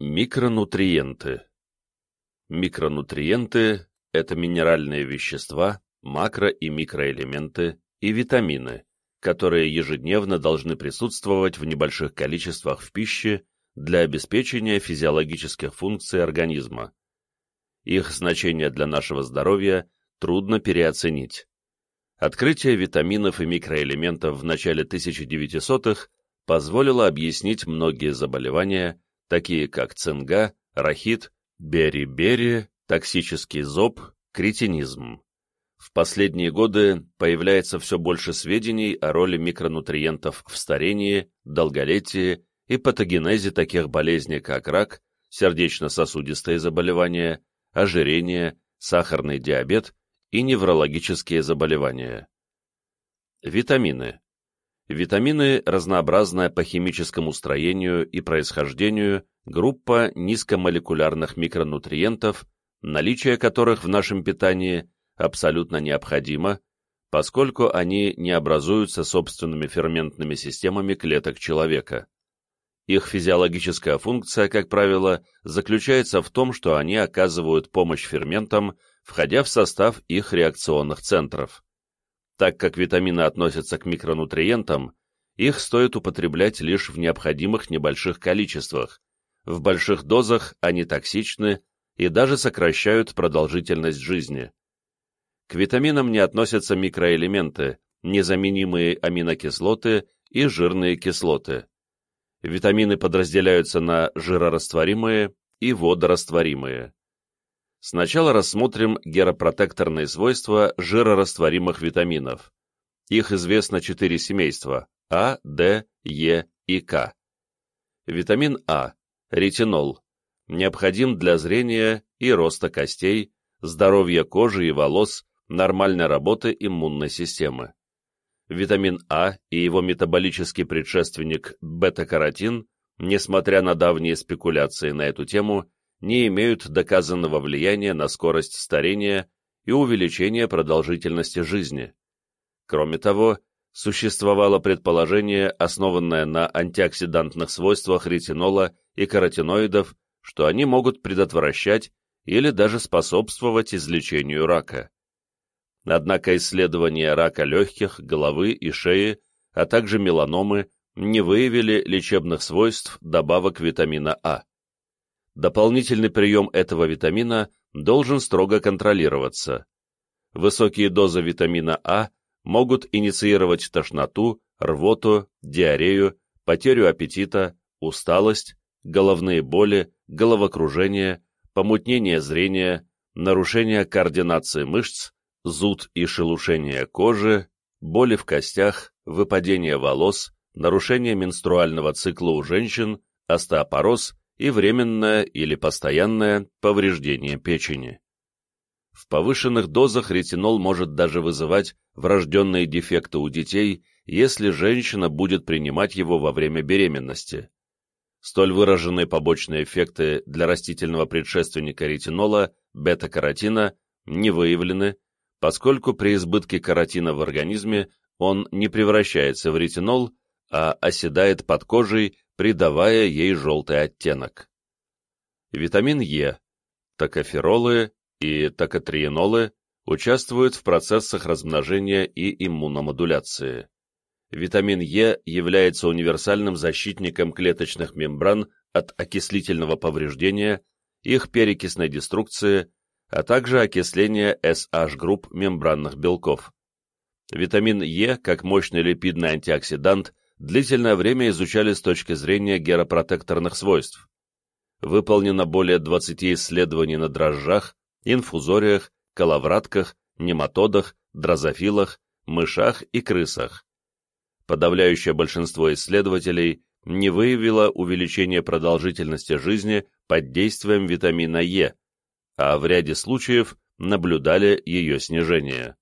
Микронутриенты Микронутриенты – это минеральные вещества, макро- и микроэлементы и витамины, которые ежедневно должны присутствовать в небольших количествах в пище для обеспечения физиологических функций организма. Их значение для нашего здоровья трудно переоценить. Открытие витаминов и микроэлементов в начале 1900-х позволило объяснить многие заболевания, такие как цинга, рахит, бери-бери, токсический зоб, кретинизм. В последние годы появляется все больше сведений о роли микронутриентов в старении, долголетии и патогенезе таких болезней, как рак, сердечно-сосудистые заболевания, ожирение, сахарный диабет и неврологические заболевания. Витамины. Витамины – разнообразная по химическому строению и происхождению группа низкомолекулярных микронутриентов, наличие которых в нашем питании абсолютно необходимо, поскольку они не образуются собственными ферментными системами клеток человека. Их физиологическая функция, как правило, заключается в том, что они оказывают помощь ферментам, входя в состав их реакционных центров. Так как витамины относятся к микронутриентам, их стоит употреблять лишь в необходимых небольших количествах. В больших дозах они токсичны и даже сокращают продолжительность жизни. К витаминам не относятся микроэлементы, незаменимые аминокислоты и жирные кислоты. Витамины подразделяются на жирорастворимые и водорастворимые. Сначала рассмотрим геропротекторные свойства жирорастворимых витаминов. Их известно четыре семейства – А, Д, Е и К. Витамин А – ретинол. Необходим для зрения и роста костей, здоровья кожи и волос, нормальной работы иммунной системы. Витамин А и его метаболический предшественник бета-каротин, несмотря на давние спекуляции на эту тему, не имеют доказанного влияния на скорость старения и увеличение продолжительности жизни. Кроме того, существовало предположение, основанное на антиоксидантных свойствах ретинола и каротиноидов, что они могут предотвращать или даже способствовать излечению рака. Однако исследования рака легких, головы и шеи, а также меланомы не выявили лечебных свойств добавок витамина А. Дополнительный прием этого витамина должен строго контролироваться. Высокие дозы витамина А могут инициировать тошноту, рвоту, диарею, потерю аппетита, усталость, головные боли, головокружение, помутнение зрения, нарушение координации мышц, зуд и шелушение кожи, боли в костях, выпадение волос, нарушение менструального цикла у женщин, остеопороз и временное или постоянное повреждение печени. В повышенных дозах ретинол может даже вызывать врожденные дефекты у детей, если женщина будет принимать его во время беременности. Столь выраженные побочные эффекты для растительного предшественника ретинола, бета-каротина, не выявлены, поскольку при избытке каротина в организме он не превращается в ретинол, а оседает под кожей, придавая ей желтый оттенок. Витамин Е, токоферолы и токотриенолы участвуют в процессах размножения и иммуномодуляции. Витамин Е является универсальным защитником клеточных мембран от окислительного повреждения, их перекисной деструкции, а также окисления SH-групп мембранных белков. Витамин Е, как мощный липидный антиоксидант, длительное время изучали с точки зрения геропротекторных свойств. Выполнено более 20 исследований на дрожжах, инфузориях, коловратках, нематодах, дрозофилах, мышах и крысах. Подавляющее большинство исследователей не выявило увеличения продолжительности жизни под действием витамина Е, а в ряде случаев наблюдали ее снижение.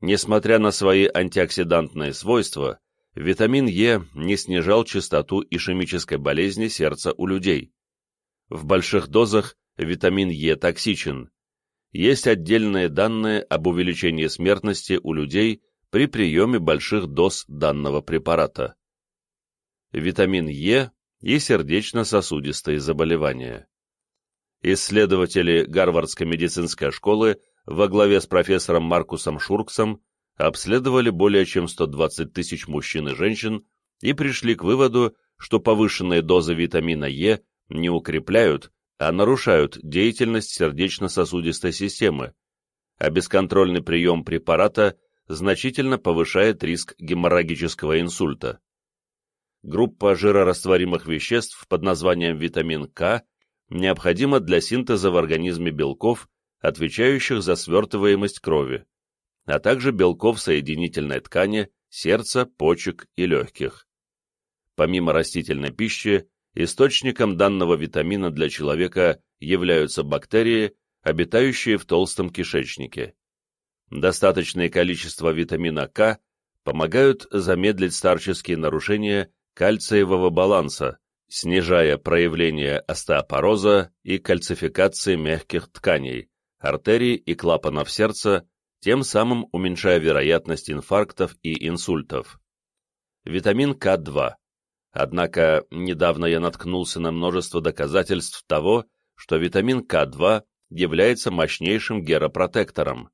Несмотря на свои антиоксидантные свойства, витамин Е не снижал частоту ишемической болезни сердца у людей. В больших дозах витамин Е токсичен. Есть отдельные данные об увеличении смертности у людей при приеме больших доз данного препарата. Витамин Е и сердечно-сосудистые заболевания. Исследователи Гарвардской медицинской школы во главе с профессором Маркусом Шурксом обследовали более чем 120 тысяч мужчин и женщин и пришли к выводу, что повышенные дозы витамина Е не укрепляют, а нарушают деятельность сердечно-сосудистой системы, а бесконтрольный прием препарата значительно повышает риск геморрагического инсульта. Группа жирорастворимых веществ под названием витамин К необходима для синтеза в организме белков, отвечающих за свертываемость крови, а также белков соединительной ткани, сердца, почек и легких. Помимо растительной пищи, источником данного витамина для человека являются бактерии, обитающие в толстом кишечнике. Достаточное количество витамина К помогают замедлить старческие нарушения кальциевого баланса, снижая проявление остеопороза и кальцификации мягких тканей, артерий и клапанов сердца, тем самым уменьшая вероятность инфарктов и инсультов. Витамин К2. Однако недавно я наткнулся на множество доказательств того, что витамин К2 является мощнейшим геропротектором.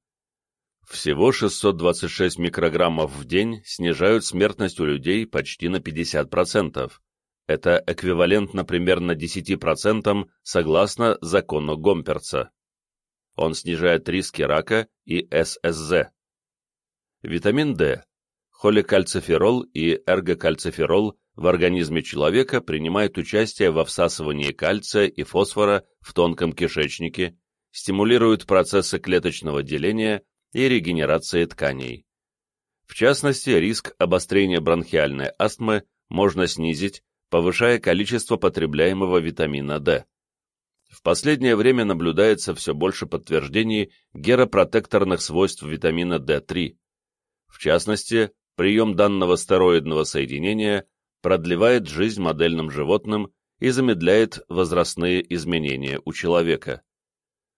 Всего 626 микрограммов в день снижают смертность у людей почти на 50%. Это эквивалентно примерно 10% согласно закону Гомперца. Он снижает риски рака и ССЗ. Витамин D, холикальциферол и эргокальциферол в организме человека принимают участие во всасывании кальция и фосфора в тонком кишечнике, стимулируют процессы клеточного деления и регенерации тканей. В частности, риск обострения бронхиальной астмы можно снизить, повышая количество потребляемого витамина D. В последнее время наблюдается все больше подтверждений геропротекторных свойств витамина D3. В частности, прием данного стероидного соединения продлевает жизнь модельным животным и замедляет возрастные изменения у человека.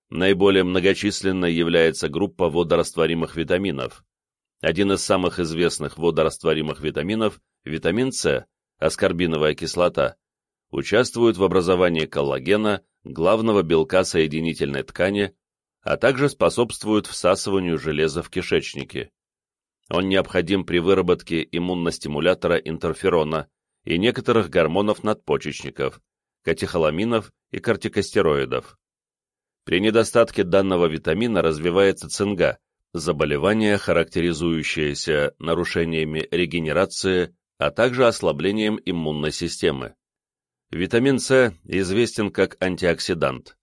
Наиболее многочисленной является группа водорастворимых витаминов. Один из самых известных водорастворимых витаминов, витамин С, аскорбиновая кислота, участвует в образовании коллагена, главного белка соединительной ткани, а также способствует всасыванию железа в кишечнике. Он необходим при выработке иммуностимулятора интерферона и некоторых гормонов надпочечников, катехоламинов и кортикостероидов. При недостатке данного витамина развивается цинга, заболевание, характеризующееся нарушениями регенерации, а также ослаблением иммунной системы. Витамин С известен как антиоксидант.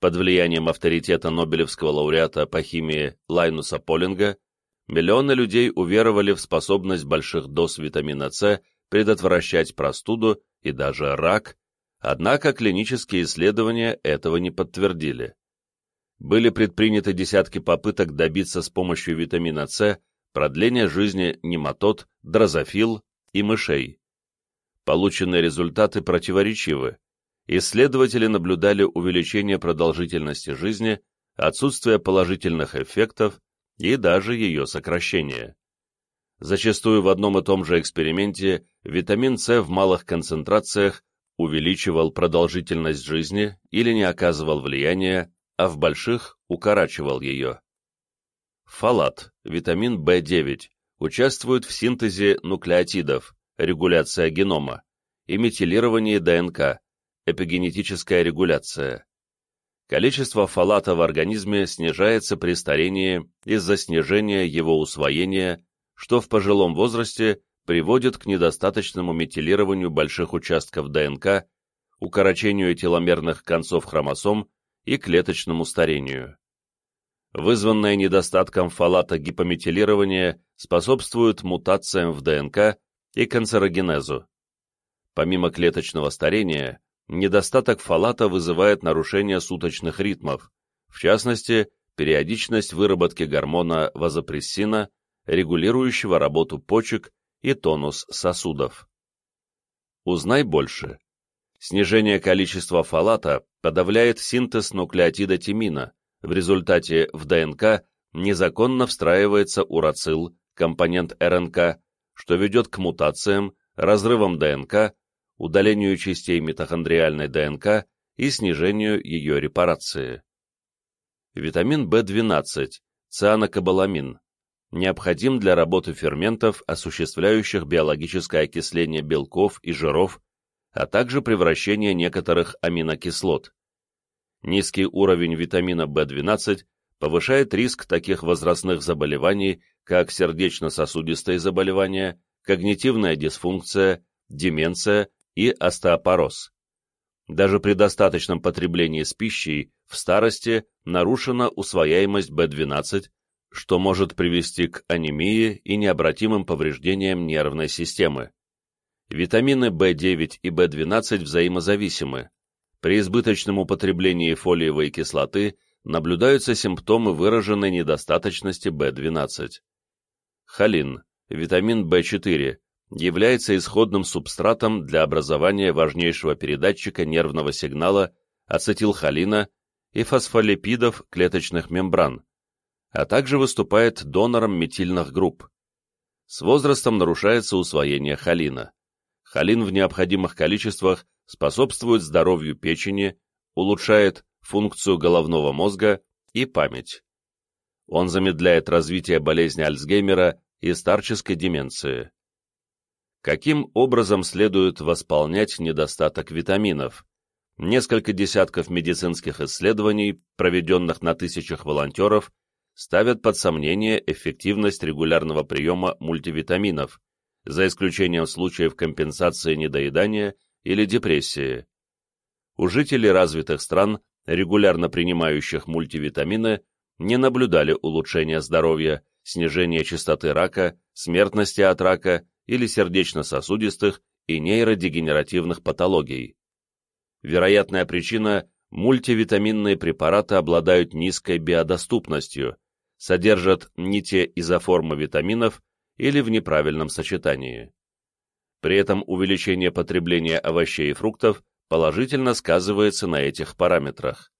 Под влиянием авторитета Нобелевского лауреата по химии Лайнуса Полинга миллионы людей уверовали в способность больших доз витамина С предотвращать простуду и даже рак, однако клинические исследования этого не подтвердили были предприняты десятки попыток добиться с помощью витамина С продления жизни нематод, дрозофил и мышей. Полученные результаты противоречивы. Исследователи наблюдали увеличение продолжительности жизни, отсутствие положительных эффектов и даже ее сокращение. Зачастую в одном и том же эксперименте витамин С в малых концентрациях увеличивал продолжительность жизни или не оказывал влияния а в больших укорачивал ее. Фалат, витамин В9, участвует в синтезе нуклеотидов, регуляция генома, и метилировании ДНК, эпигенетическая регуляция. Количество фалата в организме снижается при старении из-за снижения его усвоения, что в пожилом возрасте приводит к недостаточному метилированию больших участков ДНК, укорочению теломерных концов хромосом и клеточному старению. Вызванное недостатком фолата гипометилирование способствует мутациям в ДНК и канцерогенезу. Помимо клеточного старения, недостаток фолата вызывает нарушение суточных ритмов, в частности, периодичность выработки гормона вазопрессина, регулирующего работу почек и тонус сосудов. Узнай больше. Снижение количества фолата подавляет синтез нуклеотида тимина, в результате в ДНК незаконно встраивается урацил, компонент РНК, что ведет к мутациям, разрывам ДНК, удалению частей митохондриальной ДНК и снижению ее репарации. Витамин В12, цианокобаламин, необходим для работы ферментов, осуществляющих биологическое окисление белков и жиров, а также превращение некоторых аминокислот. Низкий уровень витамина В12 повышает риск таких возрастных заболеваний, как сердечно-сосудистые заболевания, когнитивная дисфункция, деменция и остеопороз. Даже при достаточном потреблении с пищей в старости нарушена усвояемость В12, что может привести к анемии и необратимым повреждениям нервной системы. Витамины В9 и В12 взаимозависимы. При избыточном употреблении фолиевой кислоты наблюдаются симптомы выраженной недостаточности В12. Холин, витамин В4, является исходным субстратом для образования важнейшего передатчика нервного сигнала ацетилхолина и фосфолипидов клеточных мембран, а также выступает донором метильных групп. С возрастом нарушается усвоение холина. Холин в необходимых количествах способствует здоровью печени, улучшает функцию головного мозга и память. Он замедляет развитие болезни Альцгеймера и старческой деменции. Каким образом следует восполнять недостаток витаминов? Несколько десятков медицинских исследований, проведенных на тысячах волонтеров, ставят под сомнение эффективность регулярного приема мультивитаминов, за исключением случаев компенсации недоедания или депрессии. У жителей развитых стран регулярно принимающих мультивитамины, не наблюдали улучшения здоровья, снижения частоты рака, смертности от рака или сердечно-сосудистых и нейродегенеративных патологий. Вероятная причина – мультивитаминные препараты обладают низкой биодоступностью, содержат не те изоформы витаминов или в неправильном сочетании. При этом увеличение потребления овощей и фруктов положительно сказывается на этих параметрах.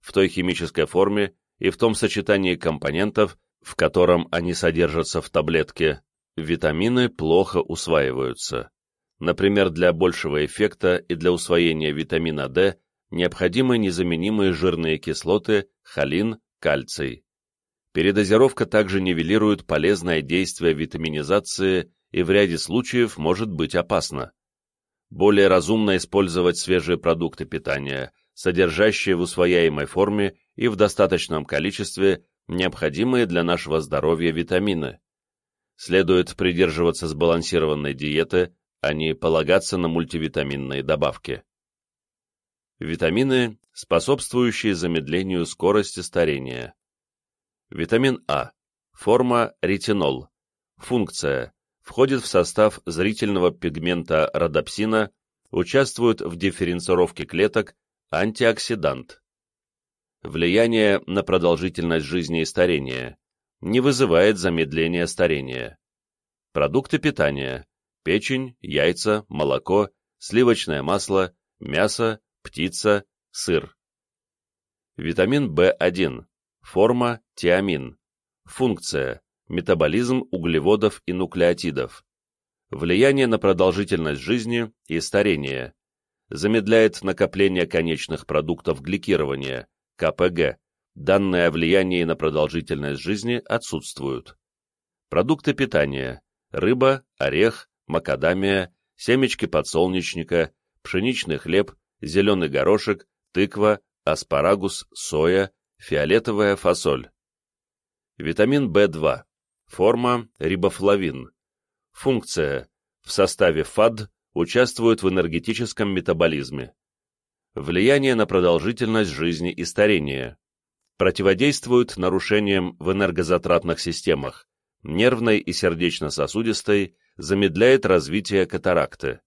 В той химической форме и в том сочетании компонентов, в котором они содержатся в таблетке, витамины плохо усваиваются. Например, для большего эффекта и для усвоения витамина D необходимы незаменимые жирные кислоты, холин, кальций. Передозировка также нивелирует полезное действие витаминизации и в ряде случаев может быть опасна более разумно использовать свежие продукты питания, содержащие в усвояемой форме и в достаточном количестве необходимые для нашего здоровья витамины. Следует придерживаться сбалансированной диеты, а не полагаться на мультивитаминные добавки. Витамины, способствующие замедлению скорости старения. Витамин А. Форма ретинол. Функция входит в состав зрительного пигмента родопсина, участвует в дифференцировке клеток, антиоксидант. Влияние на продолжительность жизни и старения. Не вызывает замедления старения. Продукты питания. Печень, яйца, молоко, сливочное масло, мясо, птица, сыр. Витамин В1. Форма тиамин. Функция метаболизм углеводов и нуклеотидов, влияние на продолжительность жизни и старение, замедляет накопление конечных продуктов гликирования, КПГ, данные о влиянии на продолжительность жизни отсутствуют. Продукты питания – рыба, орех, макадамия, семечки подсолнечника, пшеничный хлеб, зеленый горошек, тыква, аспарагус, соя, фиолетовая фасоль. Витамин В2 Форма – рибофлавин. Функция – в составе ФАД участвует в энергетическом метаболизме. Влияние на продолжительность жизни и старение. Противодействует нарушениям в энергозатратных системах, нервной и сердечно-сосудистой, замедляет развитие катаракты.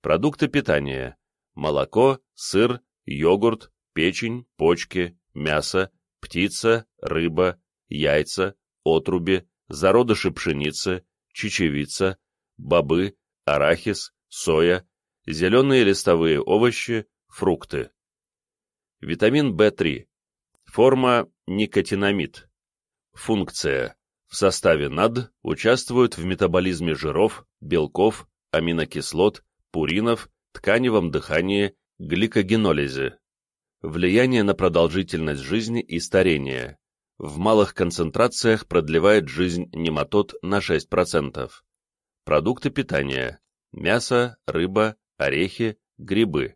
Продукты питания. Молоко, сыр, йогурт, печень, почки, мясо, птица, рыба, яйца, отруби, зародыши пшеницы, чечевица, бобы, арахис, соя, зеленые листовые овощи, фрукты. Витамин В3. Форма никотинамид. Функция. В составе НАД участвуют в метаболизме жиров, белков, аминокислот, пуринов, тканевом дыхании, гликогенолизе. Влияние на продолжительность жизни и старение. В малых концентрациях продлевает жизнь нематод на 6%. Продукты питания. Мясо, рыба, орехи, грибы.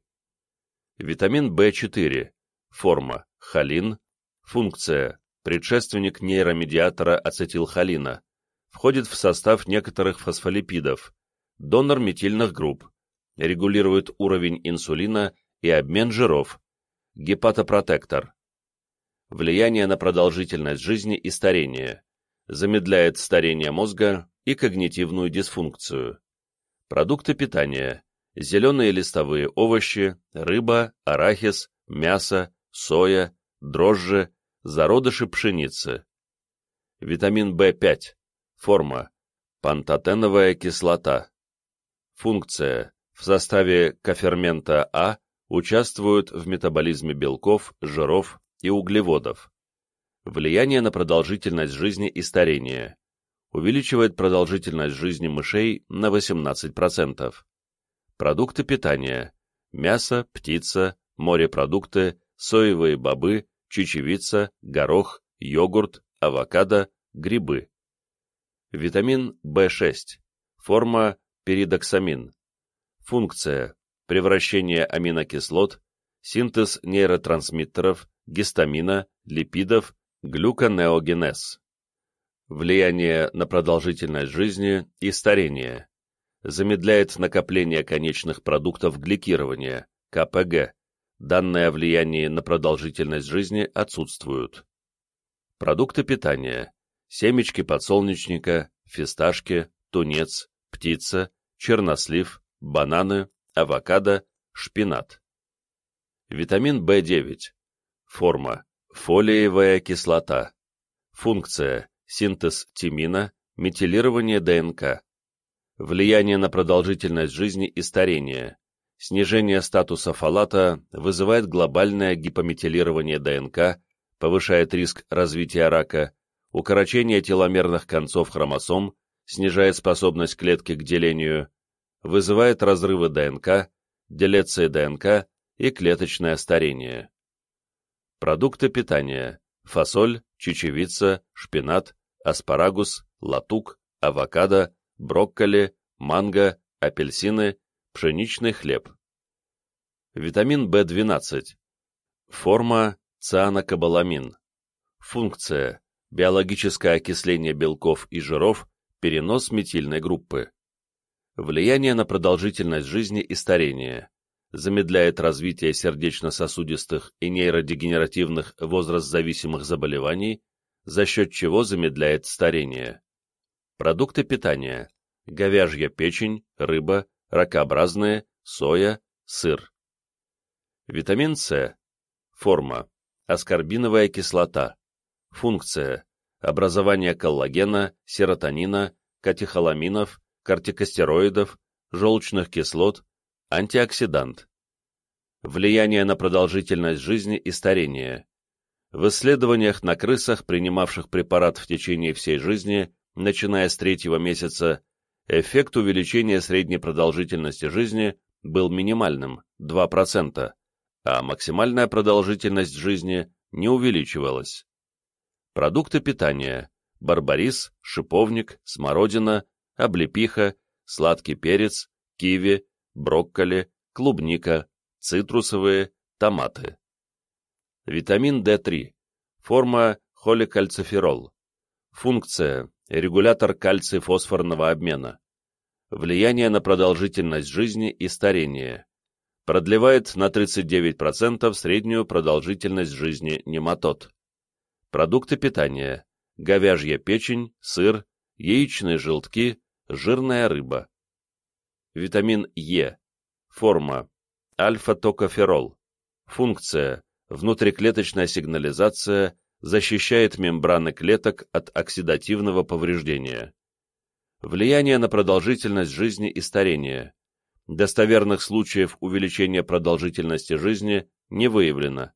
Витамин В4. Форма. Холин. Функция. Предшественник нейромедиатора ацетилхолина. Входит в состав некоторых фосфолипидов. Донор метильных групп. Регулирует уровень инсулина и обмен жиров. Гепатопротектор. Влияние на продолжительность жизни и старение. Замедляет старение мозга и когнитивную дисфункцию. Продукты питания. Зеленые листовые овощи, рыба, арахис, мясо, соя, дрожжи, зародыши пшеницы. Витамин В5. Форма. Пантотеновая кислота. Функция. В составе кофермента А участвуют в метаболизме белков, жиров и углеводов. Влияние на продолжительность жизни и старение. Увеличивает продолжительность жизни мышей на 18%. Продукты питания. Мясо, птица, морепродукты, соевые бобы, чечевица, горох, йогурт, авокадо, грибы. Витамин В6. Форма перидоксамин. Функция превращение аминокислот, синтез нейротрансмиттеров, гистамина, липидов, глюконеогенез. Влияние на продолжительность жизни и старение. Замедляет накопление конечных продуктов гликирования, КПГ. Данное влияние на продолжительность жизни отсутствуют. Продукты питания. Семечки подсолнечника, фисташки, тунец, птица, чернослив, бананы, авокадо, шпинат. Витамин В9. Форма. Фолиевая кислота. Функция. Синтез тимина, метилирование ДНК. Влияние на продолжительность жизни и старение. Снижение статуса фолата вызывает глобальное гипометилирование ДНК, повышает риск развития рака, укорочение теломерных концов хромосом, снижает способность клетки к делению, вызывает разрывы ДНК, делеции ДНК и клеточное старение. Продукты питания. Фасоль, чечевица, шпинат, аспарагус, латук, авокадо, брокколи, манго, апельсины, пшеничный хлеб. Витамин В12. Форма цианокобаламин. Функция – биологическое окисление белков и жиров, перенос метильной группы. Влияние на продолжительность жизни и старение. Замедляет развитие сердечно-сосудистых и нейродегенеративных возраст-зависимых заболеваний, за счет чего замедляет старение. Продукты питания. Говяжья печень, рыба, ракообразные, соя, сыр. Витамин С. Форма. Аскорбиновая кислота. Функция. Образование коллагена, серотонина, катехоламинов, кортикостероидов, желчных кислот, антиоксидант. Влияние на продолжительность жизни и старение. В исследованиях на крысах, принимавших препарат в течение всей жизни, начиная с третьего месяца, эффект увеличения средней продолжительности жизни был минимальным – 2%, а максимальная продолжительность жизни не увеличивалась. Продукты питания – барбарис, шиповник, смородина, облепиха, сладкий перец, киви, брокколи, клубника, цитрусовые, томаты. Витамин D3. Форма холикальциферол. Функция – регулятор кальций-фосфорного обмена. Влияние на продолжительность жизни и старение. Продлевает на 39% среднюю продолжительность жизни нематод. Продукты питания. Говяжья печень, сыр, яичные желтки, жирная рыба. Витамин Е. Форма. Альфа-токоферол. Функция. Внутриклеточная сигнализация защищает мембраны клеток от оксидативного повреждения. Влияние на продолжительность жизни и старение. Достоверных случаев увеличения продолжительности жизни не выявлено.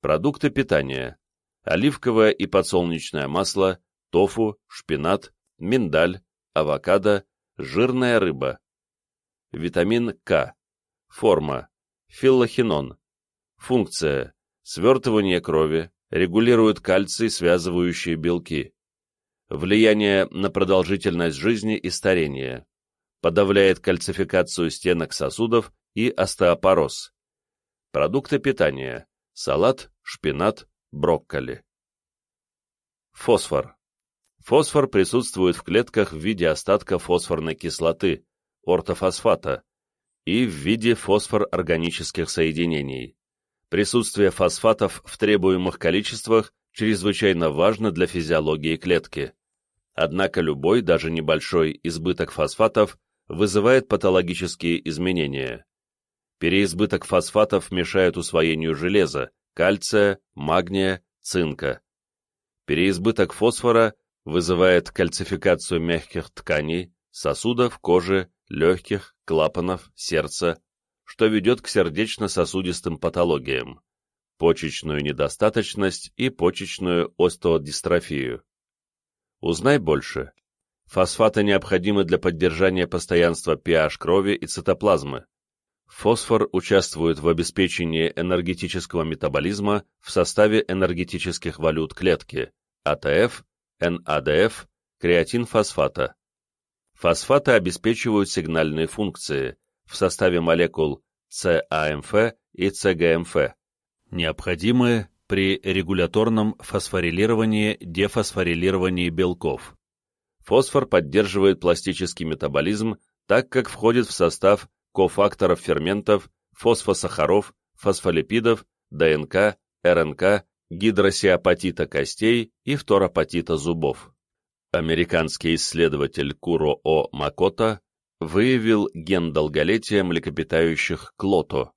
Продукты питания. Оливковое и подсолнечное масло, тофу, шпинат, миндаль, авокадо, жирная рыба. Витамин К. Форма. Филлохинон. Функция. Свертывание крови, регулирует кальций, связывающие белки. Влияние на продолжительность жизни и старение. Подавляет кальцификацию стенок сосудов и остеопороз. Продукты питания. Салат, шпинат, брокколи. Фосфор. Фосфор присутствует в клетках в виде остатка фосфорной кислоты, ортофосфата, и в виде фосфор-органических соединений. Присутствие фосфатов в требуемых количествах чрезвычайно важно для физиологии клетки. Однако любой, даже небольшой, избыток фосфатов вызывает патологические изменения. Переизбыток фосфатов мешает усвоению железа, кальция, магния, цинка. Переизбыток фосфора вызывает кальцификацию мягких тканей, сосудов, кожи, легких, клапанов, сердца, что ведет к сердечно-сосудистым патологиям, почечную недостаточность и почечную остеодистрофию. Узнай больше. Фосфаты необходимы для поддержания постоянства pH крови и цитоплазмы. Фосфор участвует в обеспечении энергетического метаболизма в составе энергетических валют клетки АТФ, НАДФ, креатинфосфата. Фосфаты обеспечивают сигнальные функции в составе молекул ЦАМФ и ЦГМФ, необходимые при регуляторном фосфорилировании-дефосфорилировании белков. Фосфор поддерживает пластический метаболизм, так как входит в состав кофакторов ферментов, фосфосахаров, фосфолипидов, ДНК, РНК, гидросиапатита костей и фторапатита зубов американский исследователь Куро О. Макото выявил ген долголетия млекопитающих Клото.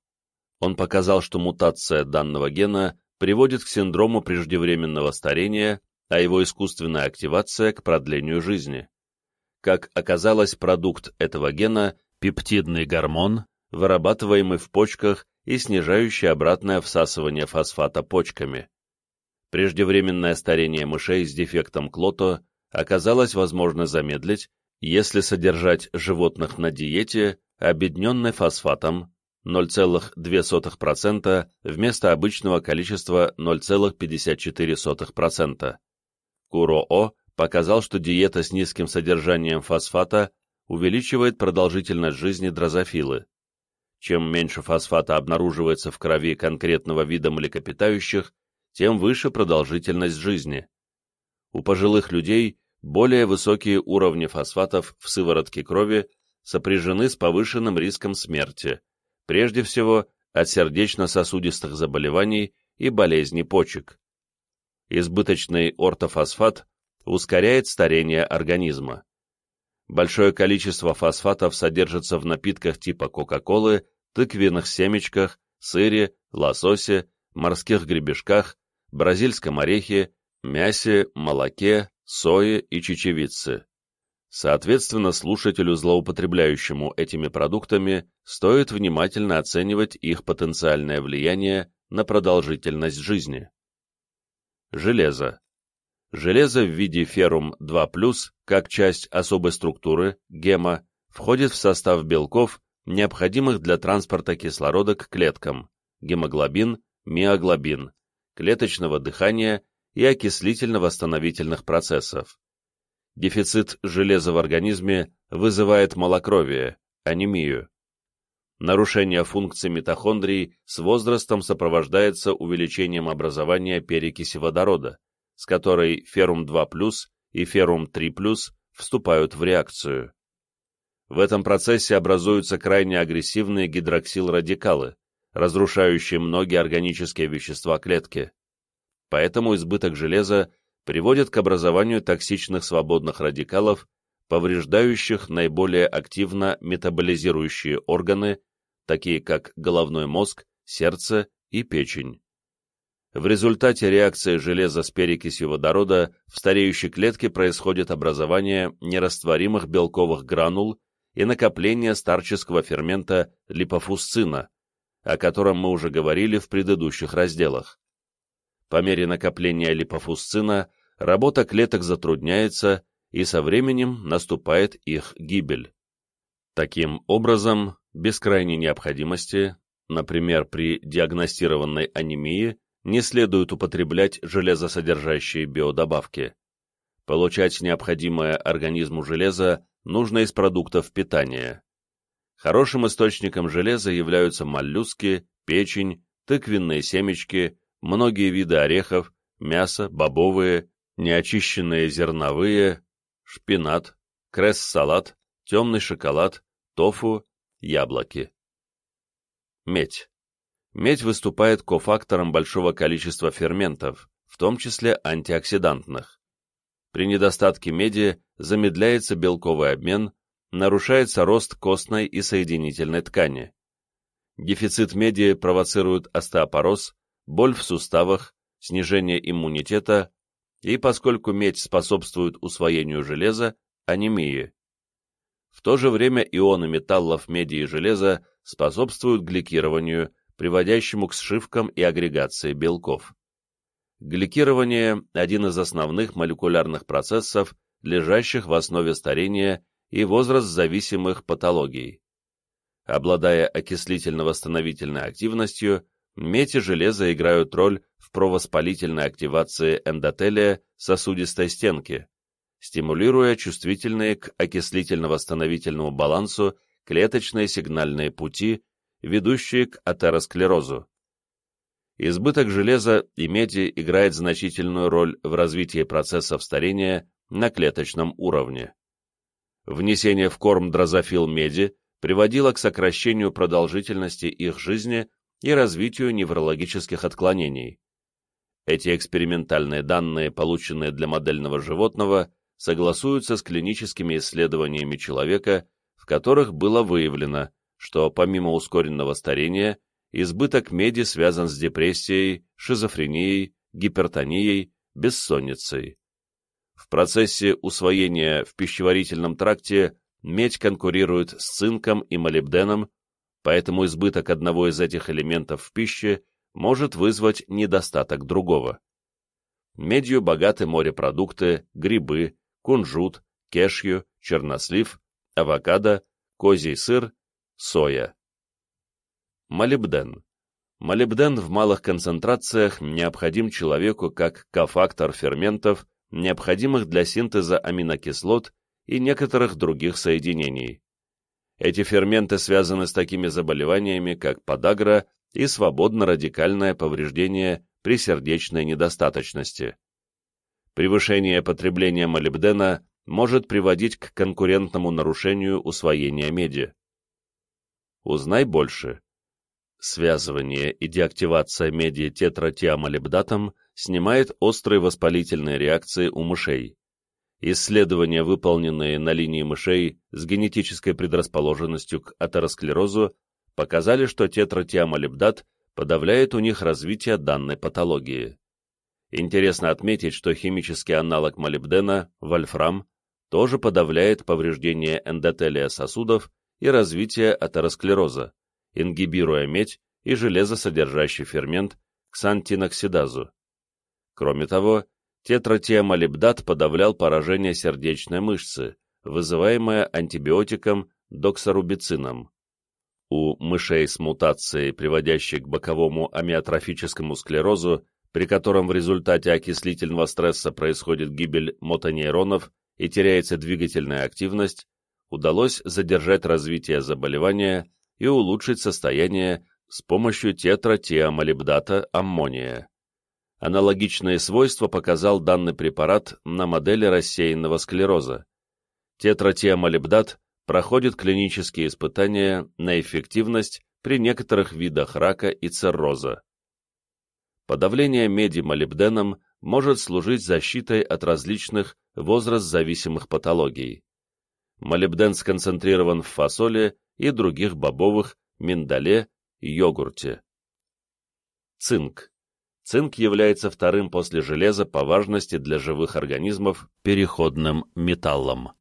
Он показал, что мутация данного гена приводит к синдрому преждевременного старения, а его искусственная активация к продлению жизни. Как оказалось, продукт этого гена – пептидный гормон, вырабатываемый в почках и снижающий обратное всасывание фосфата почками. Преждевременное старение мышей с дефектом Клото оказалось возможно замедлить, если содержать животных на диете, обедненной фосфатом 0,02% вместо обычного количества 0,54%. Куро-О показал, что диета с низким содержанием фосфата увеличивает продолжительность жизни дрозофилы. Чем меньше фосфата обнаруживается в крови конкретного вида млекопитающих, тем выше продолжительность жизни. У пожилых людей более высокие уровни фосфатов в сыворотке крови сопряжены с повышенным риском смерти, прежде всего от сердечно-сосудистых заболеваний и болезней почек. Избыточный ортофосфат ускоряет старение организма. Большое количество фосфатов содержится в напитках типа Кока-Колы, тыквенных семечках, сыре, лососе, морских гребешках, бразильском орехе, мясе, молоке, сои и чечевицы. Соответственно, слушателю, злоупотребляющему этими продуктами, стоит внимательно оценивать их потенциальное влияние на продолжительность жизни. Железо. Железо в виде феррум 2+, как часть особой структуры, гема, входит в состав белков, необходимых для транспорта кислорода к клеткам, гемоглобин, миоглобин, клеточного дыхания и окислительно-восстановительных процессов. Дефицит железа в организме вызывает малокровие, анемию. Нарушение функций митохондрий с возрастом сопровождается увеличением образования перекиси водорода, с которой феррум-2+, и феррум-3+, вступают в реакцию. В этом процессе образуются крайне агрессивные гидроксилрадикалы, разрушающие многие органические вещества клетки поэтому избыток железа приводит к образованию токсичных свободных радикалов, повреждающих наиболее активно метаболизирующие органы, такие как головной мозг, сердце и печень. В результате реакции железа с перекисью водорода в стареющей клетке происходит образование нерастворимых белковых гранул и накопление старческого фермента липофусцина, о котором мы уже говорили в предыдущих разделах. По мере накопления липофусцина работа клеток затрудняется, и со временем наступает их гибель. Таким образом, без крайней необходимости, например, при диагностированной анемии, не следует употреблять железосодержащие биодобавки. Получать необходимое организму железо нужно из продуктов питания. Хорошим источником железа являются моллюски, печень, тыквенные семечки, многие виды орехов, мясо, бобовые, неочищенные зерновые, шпинат, кресс-салат, темный шоколад, тофу, яблоки. Медь. Медь выступает кофактором большого количества ферментов, в том числе антиоксидантных. При недостатке меди замедляется белковый обмен, нарушается рост костной и соединительной ткани. Дефицит меди провоцирует остеопороз, боль в суставах, снижение иммунитета и, поскольку медь способствует усвоению железа, анемии. В то же время ионы металлов меди и железа способствуют гликированию, приводящему к сшивкам и агрегации белков. Гликирование – один из основных молекулярных процессов, лежащих в основе старения и возраст-зависимых патологий. Обладая окислительно-восстановительной активностью, медь и железо играют роль в провоспалительной активации эндотелия сосудистой стенки, стимулируя чувствительные к окислительно-восстановительному балансу клеточные сигнальные пути, ведущие к атеросклерозу. Избыток железа и меди играет значительную роль в развитии процессов старения на клеточном уровне. Внесение в корм дрозофил меди приводило к сокращению продолжительности их жизни и развитию неврологических отклонений. Эти экспериментальные данные, полученные для модельного животного, согласуются с клиническими исследованиями человека, в которых было выявлено, что помимо ускоренного старения, избыток меди связан с депрессией, шизофренией, гипертонией, бессонницей. В процессе усвоения в пищеварительном тракте медь конкурирует с цинком и молибденом, поэтому избыток одного из этих элементов в пище может вызвать недостаток другого. Медью богаты морепродукты, грибы, кунжут, кешью, чернослив, авокадо, козий сыр, соя. Молибден. Молибден в малых концентрациях необходим человеку как кофактор ферментов, необходимых для синтеза аминокислот и некоторых других соединений. Эти ферменты связаны с такими заболеваниями, как подагра и свободно-радикальное повреждение при сердечной недостаточности. Превышение потребления молибдена может приводить к конкурентному нарушению усвоения меди. Узнай больше. Связывание и деактивация меди тетратиамолибдатом снимает острые воспалительные реакции у мышей. Исследования, выполненные на линии мышей с генетической предрасположенностью к атеросклерозу, показали, что тетратиамолибдат подавляет у них развитие данной патологии. Интересно отметить, что химический аналог молибдена, вольфрам, тоже подавляет повреждение эндотелия сосудов и развитие атеросклероза, ингибируя медь и железосодержащий фермент ксантиноксидазу. Кроме того, тетратиамолибдат подавлял поражение сердечной мышцы, вызываемое антибиотиком доксорубицином. У мышей с мутацией, приводящей к боковому амиотрофическому склерозу, при котором в результате окислительного стресса происходит гибель мотонейронов и теряется двигательная активность, удалось задержать развитие заболевания и улучшить состояние с помощью тетратиамолибдата аммония. Аналогичные свойства показал данный препарат на модели рассеянного склероза. Тетратиамолибдат проходит клинические испытания на эффективность при некоторых видах рака и цирроза. Подавление меди молибденом может служить защитой от различных возраст-зависимых патологий. Молибден сконцентрирован в фасоле и других бобовых, миндале, йогурте. Цинк. Цинк является вторым после железа по важности для живых организмов переходным металлом.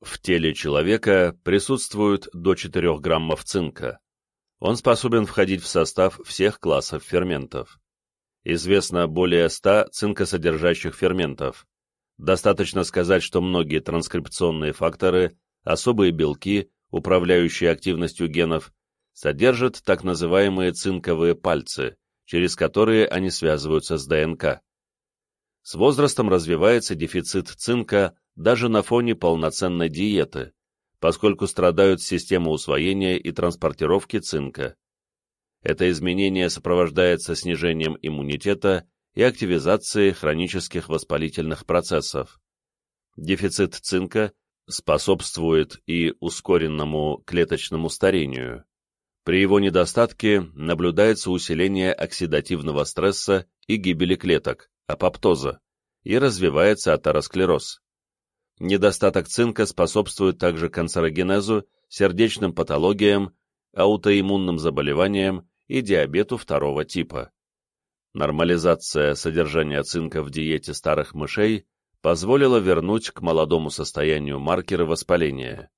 В теле человека присутствует до 4 граммов цинка. Он способен входить в состав всех классов ферментов. Известно более 100 цинкосодержащих ферментов. Достаточно сказать, что многие транскрипционные факторы, особые белки, управляющие активностью генов, содержат так называемые цинковые пальцы, через которые они связываются с ДНК. С возрастом развивается дефицит цинка даже на фоне полноценной диеты, поскольку страдают система усвоения и транспортировки цинка. Это изменение сопровождается снижением иммунитета и активизацией хронических воспалительных процессов. Дефицит цинка способствует и ускоренному клеточному старению. При его недостатке наблюдается усиление оксидативного стресса и гибели клеток, апоптоза, и развивается атеросклероз. Недостаток цинка способствует также канцерогенезу, сердечным патологиям, аутоиммунным заболеваниям и диабету второго типа. Нормализация содержания цинка в диете старых мышей позволила вернуть к молодому состоянию маркеры воспаления.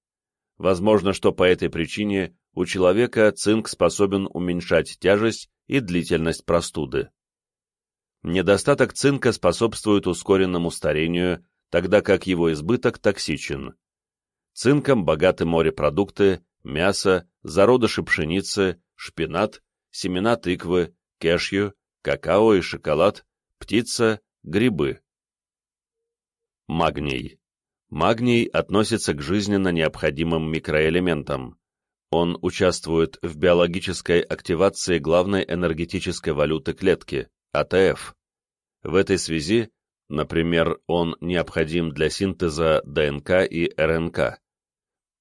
Возможно, что по этой причине у человека цинк способен уменьшать тяжесть и длительность простуды. Недостаток цинка способствует ускоренному старению, тогда как его избыток токсичен. Цинком богаты морепродукты, мясо, зародыши пшеницы, шпинат, семена тыквы, кешью, какао и шоколад, птица, грибы. Магний. Магний относится к жизненно необходимым микроэлементам. Он участвует в биологической активации главной энергетической валюты клетки – АТФ. В этой связи, например, он необходим для синтеза ДНК и РНК.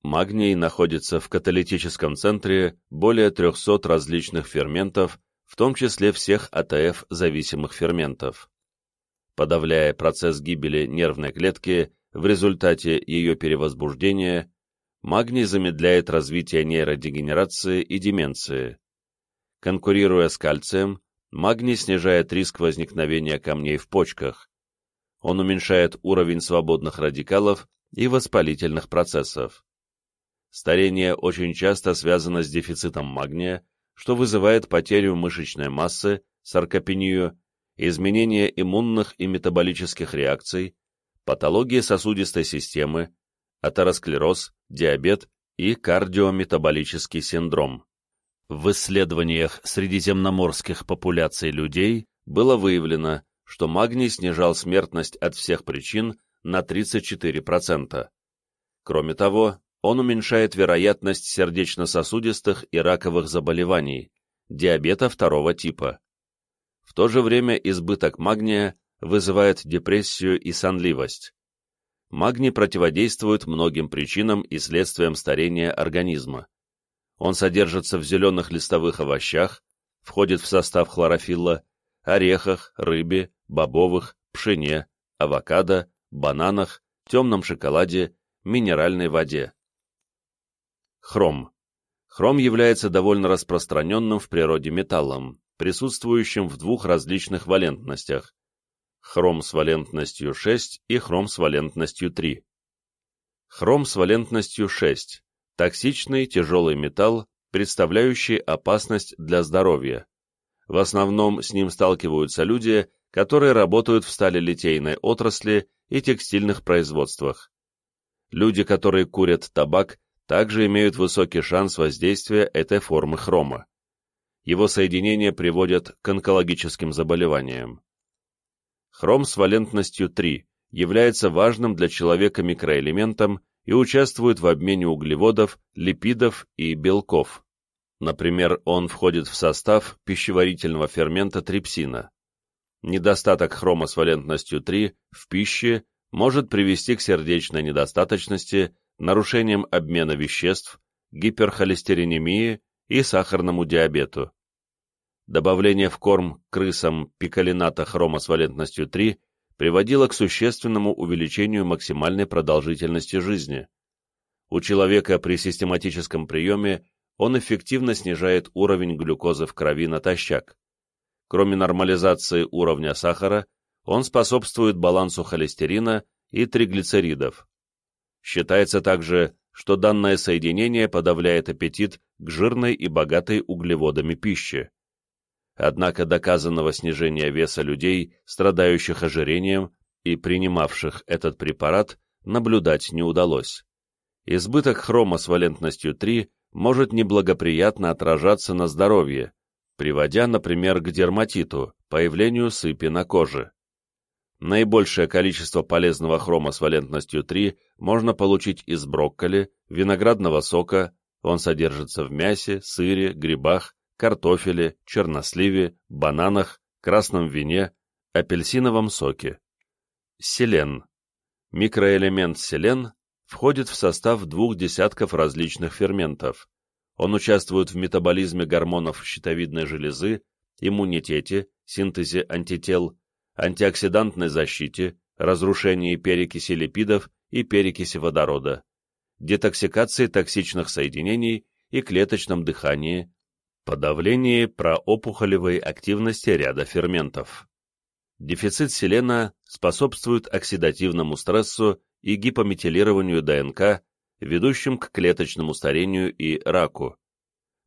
Магний находится в каталитическом центре более 300 различных ферментов, в том числе всех АТФ-зависимых ферментов. Подавляя процесс гибели нервной клетки в результате ее перевозбуждения, магний замедляет развитие нейродегенерации и деменции. Конкурируя с кальцием, магний снижает риск возникновения камней в почках. Он уменьшает уровень свободных радикалов и воспалительных процессов. Старение очень часто связано с дефицитом магния, что вызывает потерю мышечной массы, саркопению, изменение иммунных и метаболических реакций, патологии сосудистой системы, атеросклероз, диабет и кардиометаболический синдром. В исследованиях средиземноморских популяций людей было выявлено, что магний снижал смертность от всех причин на 34%. Кроме того, он уменьшает вероятность сердечно-сосудистых и раковых заболеваний, диабета второго типа. В то же время избыток магния вызывает депрессию и сонливость. Магний противодействует многим причинам и следствиям старения организма. Он содержится в зеленых листовых овощах, входит в состав хлорофилла, орехах, рыбе, бобовых, пшене, авокадо, бананах, темном шоколаде, минеральной воде. Хром. Хром является довольно распространенным в природе металлом, присутствующим в двух различных валентностях – хром с валентностью 6 и хром с валентностью 3. Хром с валентностью 6 – токсичный тяжелый металл, представляющий опасность для здоровья. В основном с ним сталкиваются люди, которые работают в сталелитейной отрасли и текстильных производствах. Люди, которые курят табак, также имеют высокий шанс воздействия этой формы хрома. Его соединения приводят к онкологическим заболеваниям. Хром с валентностью 3 является важным для человека микроэлементом и участвует в обмене углеводов, липидов и белков. Например, он входит в состав пищеварительного фермента трипсина. Недостаток хрома с валентностью 3 в пище может привести к сердечной недостаточности, нарушением обмена веществ, гиперхолестеринемии и сахарному диабету. Добавление в корм крысам пикалината хрома с валентностью 3 приводило к существенному увеличению максимальной продолжительности жизни. У человека при систематическом приеме он эффективно снижает уровень глюкозы в крови натощак. Кроме нормализации уровня сахара, он способствует балансу холестерина и триглицеридов. Считается также, что данное соединение подавляет аппетит к жирной и богатой углеводами пищи. Однако доказанного снижения веса людей, страдающих ожирением и принимавших этот препарат, наблюдать не удалось. избыток хрома с валентностью 3 может неблагоприятно отражаться на здоровье, приводя, например, к дерматиту, появлению сыпи на коже. Наибольшее количество полезного хрома с валентностью 3 можно получить из брокколи, виноградного сока, он содержится в мясе, сыре, грибах, картофеле, черносливе, бананах, красном вине, апельсиновом соке. Селен. Микроэлемент селен входит в состав двух десятков различных ферментов. Он участвует в метаболизме гормонов щитовидной железы, иммунитете, синтезе антител, антиоксидантной защите, разрушении перекиси липидов и перекиси водорода, детоксикации токсичных соединений и клеточном дыхании, подавлении проопухолевой активности ряда ферментов. Дефицит селена способствует оксидативному стрессу и гипометилированию ДНК, ведущим к клеточному старению и раку.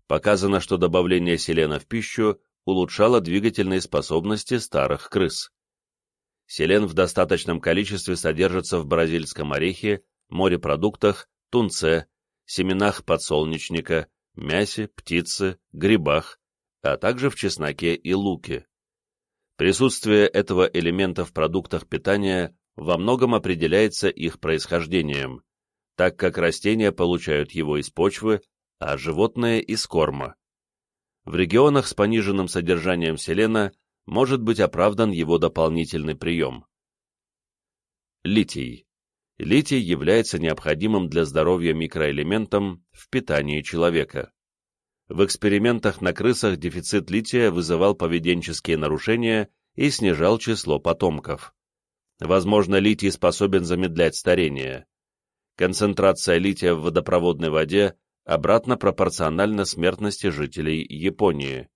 Показано, что добавление селена в пищу улучшало двигательные способности старых крыс. Селен в достаточном количестве содержится в бразильском орехе, морепродуктах, тунце, семенах подсолнечника, мясе, птице, грибах, а также в чесноке и луке. Присутствие этого элемента в продуктах питания во многом определяется их происхождением, так как растения получают его из почвы, а животные – из корма. В регионах с пониженным содержанием селена может быть оправдан его дополнительный прием. Литий. Литий является необходимым для здоровья микроэлементом в питании человека. В экспериментах на крысах дефицит лития вызывал поведенческие нарушения и снижал число потомков. Возможно, литий способен замедлять старение. Концентрация лития в водопроводной воде обратно пропорциональна смертности жителей Японии.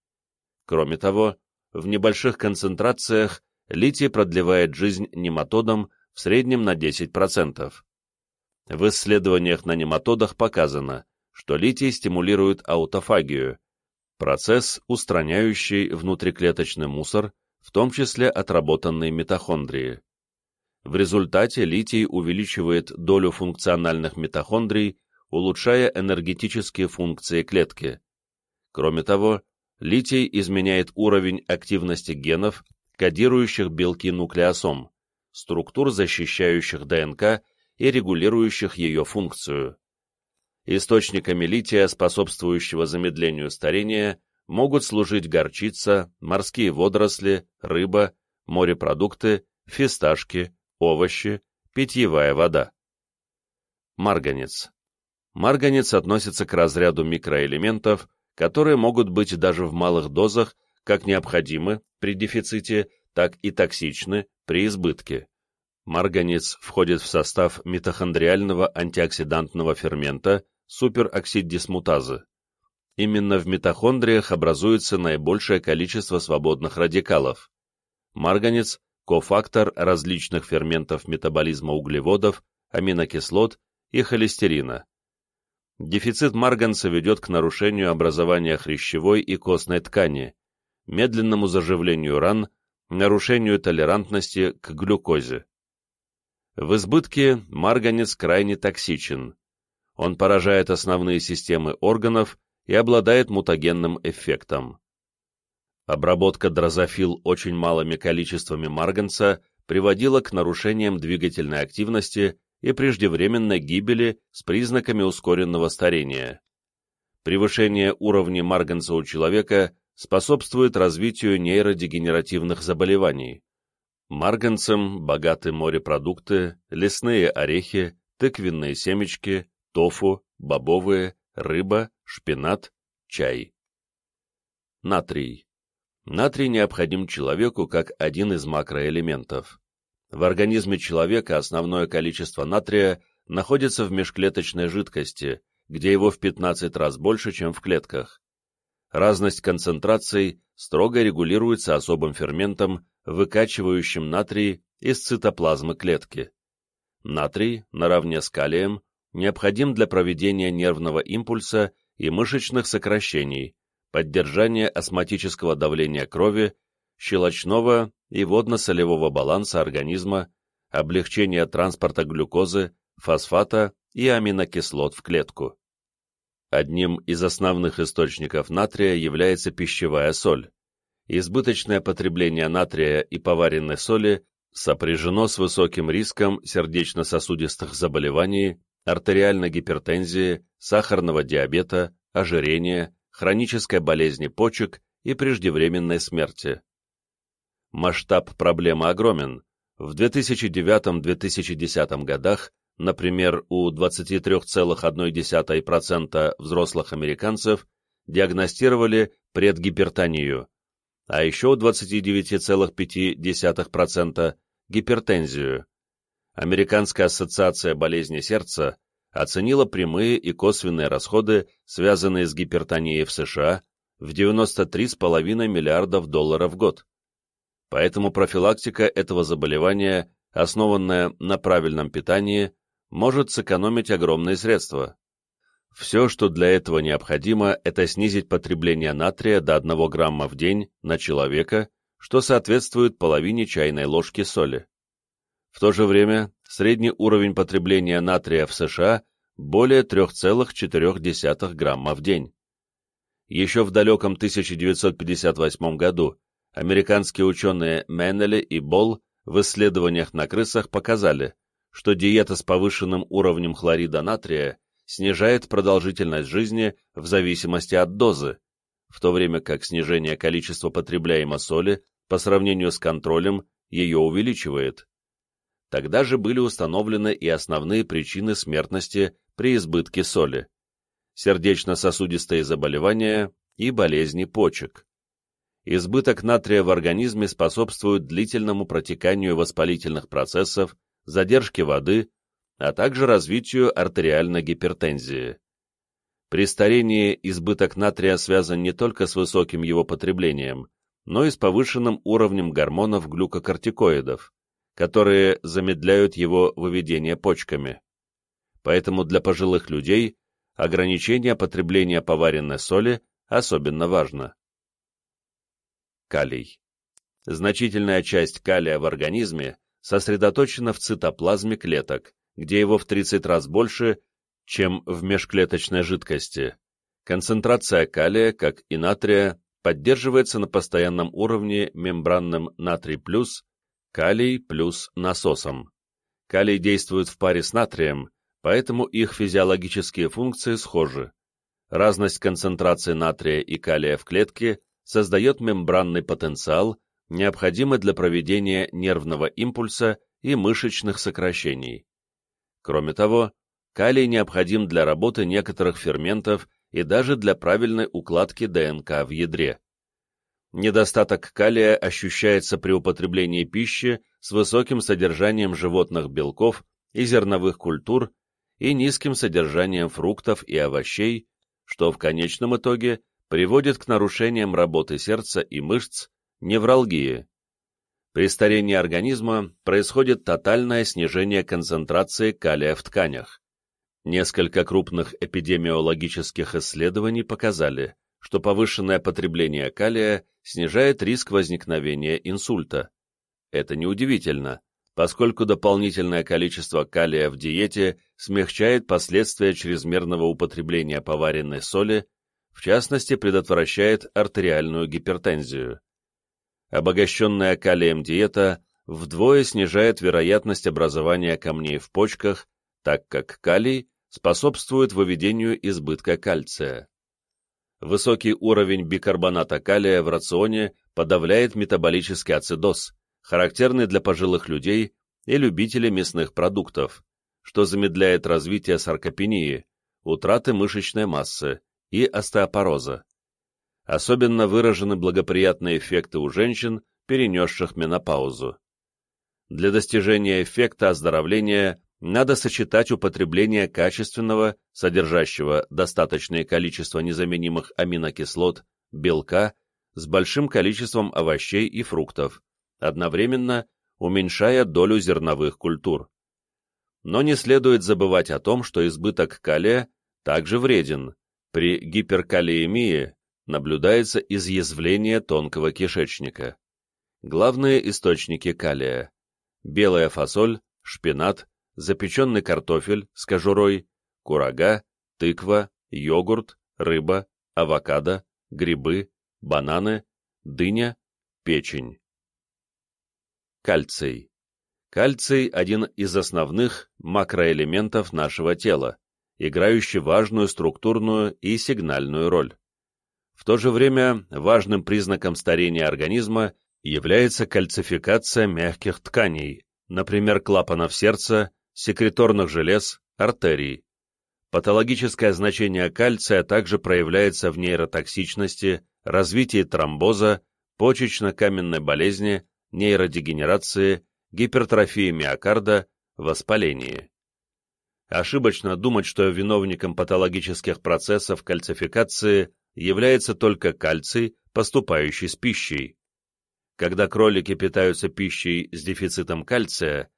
Кроме того, в небольших концентрациях литий продлевает жизнь нематодам в среднем на 10%. В исследованиях на нематодах показано, что литий стимулирует аутофагию, процесс, устраняющий внутриклеточный мусор, в том числе отработанные митохондрии. В результате литий увеличивает долю функциональных митохондрий, улучшая энергетические функции клетки. Кроме того, литий изменяет уровень активности генов, кодирующих белки нуклеосом, структур, защищающих ДНК и регулирующих ее функцию. Источниками лития, способствующего замедлению старения, могут служить горчица, морские водоросли, рыба, морепродукты, фисташки, овощи, питьевая вода. Марганец. Марганец относится к разряду микроэлементов, которые могут быть даже в малых дозах как необходимы при дефиците, так и токсичны при избытке. Марганец входит в состав митохондриального антиоксидантного фермента супероксиддисмутазы. Именно в митохондриях образуется наибольшее количество свободных радикалов. Марганец – кофактор различных ферментов метаболизма углеводов, аминокислот и холестерина. Дефицит марганца ведет к нарушению образования хрящевой и костной ткани, медленному заживлению ран, нарушению толерантности к глюкозе. В избытке марганец крайне токсичен. Он поражает основные системы органов и обладает мутагенным эффектом. Обработка дрозофил очень малыми количествами марганца приводила к нарушениям двигательной активности и преждевременной гибели с признаками ускоренного старения. Превышение уровня марганца у человека способствует развитию нейродегенеративных заболеваний. Марганцем богаты морепродукты, лесные орехи, тыквенные семечки, тофу, бобовые, рыба, шпинат, чай. Натрий. Натрий необходим человеку как один из макроэлементов. В организме человека основное количество натрия находится в межклеточной жидкости, где его в 15 раз больше, чем в клетках. Разность концентраций строго регулируется особым ферментом, выкачивающим натрий из цитоплазмы клетки. Натрий, наравне с калием, необходим для проведения нервного импульса и мышечных сокращений, поддержания осмотического давления крови, щелочного и водно-солевого баланса организма, облегчения транспорта глюкозы, фосфата и аминокислот в клетку. Одним из основных источников натрия является пищевая соль. Избыточное потребление натрия и поваренной соли сопряжено с высоким риском сердечно-сосудистых заболеваний, артериальной гипертензии, сахарного диабета, ожирения, хронической болезни почек и преждевременной смерти. Масштаб проблемы огромен. В 2009-2010 годах Например, у 23,1% взрослых американцев диагностировали предгипертонию, а еще у 29,5% гипертензию. Американская ассоциация болезни сердца оценила прямые и косвенные расходы, связанные с гипертонией в США, в 93,5 миллиардов долларов в год. Поэтому профилактика этого заболевания, основанная на правильном питании, может сэкономить огромные средства. Все, что для этого необходимо, это снизить потребление натрия до 1 грамма в день на человека, что соответствует половине чайной ложки соли. В то же время средний уровень потребления натрия в США более 3,4 грамма в день. Еще в далеком 1958 году американские ученые Меннели и Болл в исследованиях на крысах показали, что диета с повышенным уровнем хлорида натрия снижает продолжительность жизни в зависимости от дозы, в то время как снижение количества потребляемой соли по сравнению с контролем ее увеличивает. Тогда же были установлены и основные причины смертности при избытке соли – сердечно-сосудистые заболевания и болезни почек. Избыток натрия в организме способствует длительному протеканию воспалительных процессов задержке воды, а также развитию артериальной гипертензии. При старении избыток натрия связан не только с высоким его потреблением, но и с повышенным уровнем гормонов глюкокортикоидов, которые замедляют его выведение почками. Поэтому для пожилых людей ограничение потребления поваренной соли особенно важно. Калий. Значительная часть калия в организме сосредоточено в цитоплазме клеток, где его в 30 раз больше, чем в межклеточной жидкости. Концентрация калия, как и натрия, поддерживается на постоянном уровне мембранным натрий плюс, калий плюс насосом. Калий действует в паре с натрием, поэтому их физиологические функции схожи. Разность концентрации натрия и калия в клетке создает мембранный потенциал, необходимы для проведения нервного импульса и мышечных сокращений. Кроме того, калий необходим для работы некоторых ферментов и даже для правильной укладки ДНК в ядре. Недостаток калия ощущается при употреблении пищи с высоким содержанием животных белков и зерновых культур и низким содержанием фруктов и овощей, что в конечном итоге приводит к нарушениям работы сердца и мышц, невралгии. При старении организма происходит тотальное снижение концентрации калия в тканях. Несколько крупных эпидемиологических исследований показали, что повышенное потребление калия снижает риск возникновения инсульта. Это неудивительно, поскольку дополнительное количество калия в диете смягчает последствия чрезмерного употребления поваренной соли, в частности предотвращает артериальную гипертензию обогащенная калием диета вдвое снижает вероятность образования камней в почках, так как калий способствует выведению избытка кальция. Высокий уровень бикарбоната калия в рационе подавляет метаболический ацидоз, характерный для пожилых людей и любителей мясных продуктов, что замедляет развитие саркопении, утраты мышечной массы и остеопороза. Особенно выражены благоприятные эффекты у женщин, перенесших менопаузу. Для достижения эффекта оздоровления надо сочетать употребление качественного, содержащего достаточное количество незаменимых аминокислот, белка с большим количеством овощей и фруктов, одновременно уменьшая долю зерновых культур. Но не следует забывать о том, что избыток калия также вреден. При гиперкалиемии наблюдается изъязвление тонкого кишечника. Главные источники калия – белая фасоль, шпинат, запеченный картофель с кожурой, курага, тыква, йогурт, рыба, авокадо, грибы, бананы, дыня, печень. Кальций. Кальций – один из основных макроэлементов нашего тела, играющий важную структурную и сигнальную роль. В то же время важным признаком старения организма является кальцификация мягких тканей, например, клапанов сердца, секреторных желез, артерий. Патологическое значение кальция также проявляется в нейротоксичности, развитии тромбоза, почечно-каменной болезни, нейродегенерации, гипертрофии миокарда, воспалении. Ошибочно думать, что виновником патологических процессов кальцификации является только кальций, поступающий с пищей. Когда кролики питаются пищей с дефицитом кальция,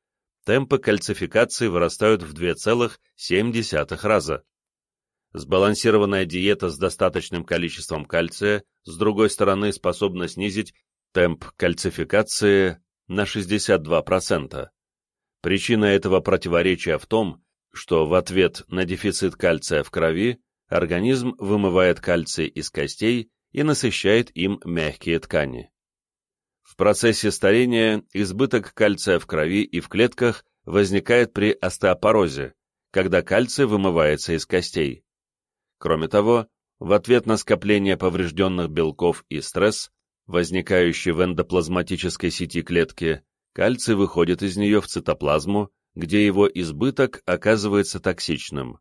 темпы кальцификации вырастают в 2,7 раза. Сбалансированная диета с достаточным количеством кальция, с другой стороны, способна снизить темп кальцификации на 62%. Причина этого противоречия в том, что в ответ на дефицит кальция в крови организм вымывает кальций из костей и насыщает им мягкие ткани. В процессе старения избыток кальция в крови и в клетках возникает при остеопорозе, когда кальций вымывается из костей. Кроме того, в ответ на скопление поврежденных белков и стресс, возникающий в эндоплазматической сети клетки, кальций выходит из нее в цитоплазму, где его избыток оказывается токсичным.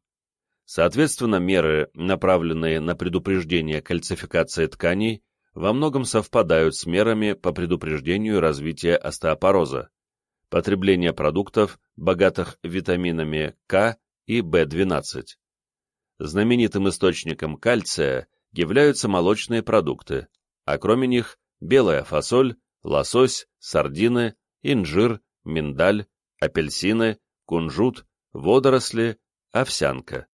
Соответственно, меры, направленные на предупреждение кальцификации тканей, во многом совпадают с мерами по предупреждению развития остеопороза, потребление продуктов, богатых витаминами К и В12. Знаменитым источником кальция являются молочные продукты, а кроме них белая фасоль, лосось, сардины, инжир, миндаль, апельсины, кунжут, водоросли, овсянка.